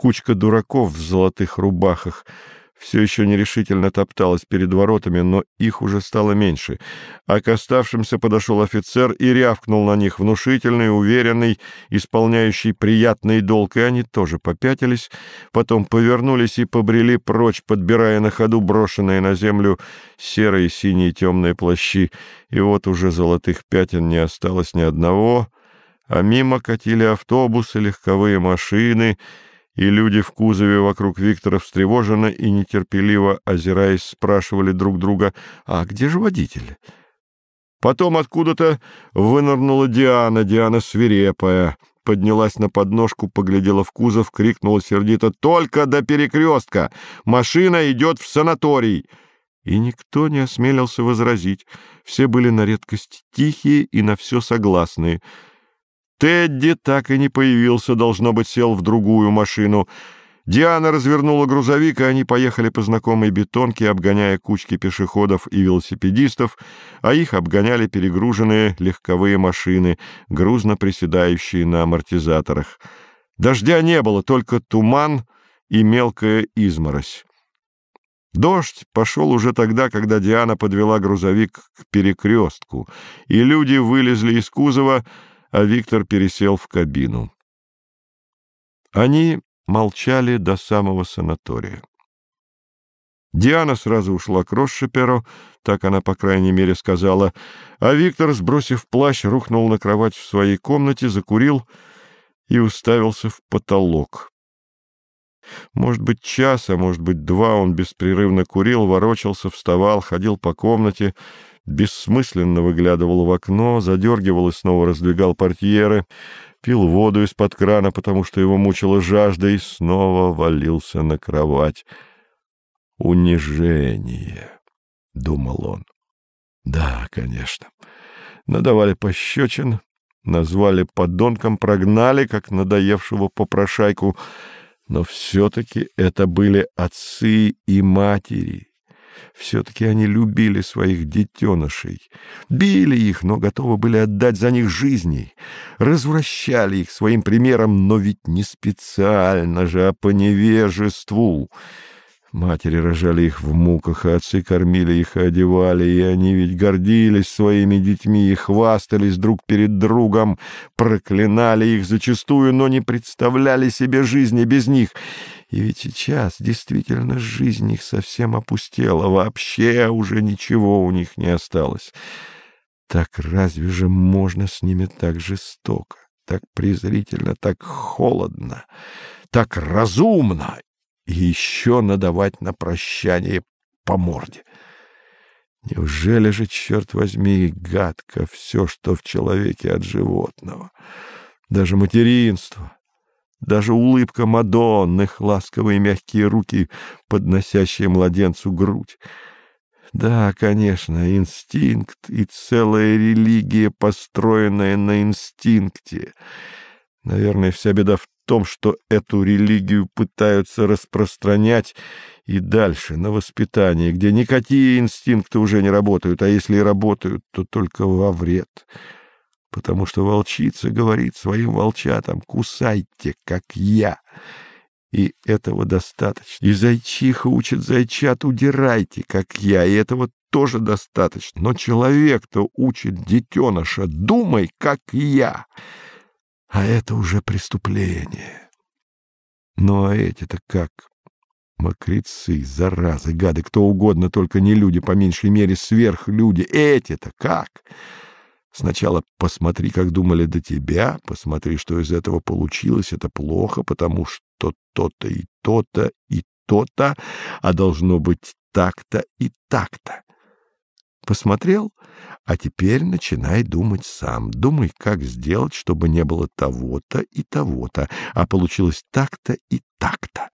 Кучка дураков в золотых рубахах. Все еще нерешительно топталась перед воротами, но их уже стало меньше, а к оставшимся подошел офицер и рявкнул на них, внушительный, уверенный, исполняющий приятный долг, и они тоже попятились, потом повернулись и побрели прочь, подбирая на ходу брошенные на землю серые, синие, темные плащи, и вот уже золотых пятен не осталось ни одного, а мимо катили автобусы, легковые машины — и люди в кузове вокруг Виктора встревоженно и нетерпеливо, озираясь, спрашивали друг друга, «А где же водитель?» Потом откуда-то вынырнула Диана, Диана свирепая, поднялась на подножку, поглядела в кузов, крикнула сердито, «Только до перекрестка! Машина идет в санаторий!» И никто не осмелился возразить. Все были на редкость тихие и на все согласные — Тедди так и не появился, должно быть, сел в другую машину. Диана развернула грузовик, и они поехали по знакомой бетонке, обгоняя кучки пешеходов и велосипедистов, а их обгоняли перегруженные легковые машины, грузно приседающие на амортизаторах. Дождя не было, только туман и мелкая изморозь. Дождь пошел уже тогда, когда Диана подвела грузовик к перекрестку, и люди вылезли из кузова, а Виктор пересел в кабину. Они молчали до самого санатория. Диана сразу ушла к Росшиперу, так она, по крайней мере, сказала, а Виктор, сбросив плащ, рухнул на кровать в своей комнате, закурил и уставился в потолок. Может быть, час, а может быть, два он беспрерывно курил, ворочался, вставал, ходил по комнате, бессмысленно выглядывал в окно, задергивал и снова раздвигал портьеры, пил воду из-под крана, потому что его мучила жажда, и снова валился на кровать. «Унижение», — думал он. «Да, конечно. Надавали пощечин, назвали подонком, прогнали, как надоевшего попрошайку, но все-таки это были отцы и матери» Все-таки они любили своих детенышей, били их, но готовы были отдать за них жизни, развращали их своим примером, но ведь не специально же, а по невежеству. Матери рожали их в муках, а отцы кормили их и одевали, и они ведь гордились своими детьми и хвастались друг перед другом, проклинали их зачастую, но не представляли себе жизни без них. И ведь сейчас действительно жизнь их совсем опустела, вообще уже ничего у них не осталось. Так разве же можно с ними так жестоко, так презрительно, так холодно, так разумно еще надавать на прощание по морде. Неужели же, черт возьми, гадко все, что в человеке от животного? Даже материнство, даже улыбка Мадонны, ласковые мягкие руки, подносящие младенцу грудь. Да, конечно, инстинкт и целая религия, построенная на инстинкте. Наверное, вся беда в том, что эту религию пытаются распространять и дальше, на воспитание, где никакие инстинкты уже не работают, а если и работают, то только во вред. Потому что волчица говорит своим волчатам «кусайте, как я». И этого достаточно. И зайчиха учит зайчат «удирайте, как я», и этого тоже достаточно. Но человек-то учит детеныша «думай, как я». А это уже преступление. Ну а эти-то как? Мокрецы, заразы, гады, кто угодно, только не люди, по меньшей мере сверхлюди. Эти-то как? Сначала посмотри, как думали до тебя, посмотри, что из этого получилось. Это плохо, потому что то-то и то-то и то-то, а должно быть так-то и так-то. Посмотрел? А теперь начинай думать сам. Думай, как сделать, чтобы не было того-то и того-то, а получилось так-то и так-то.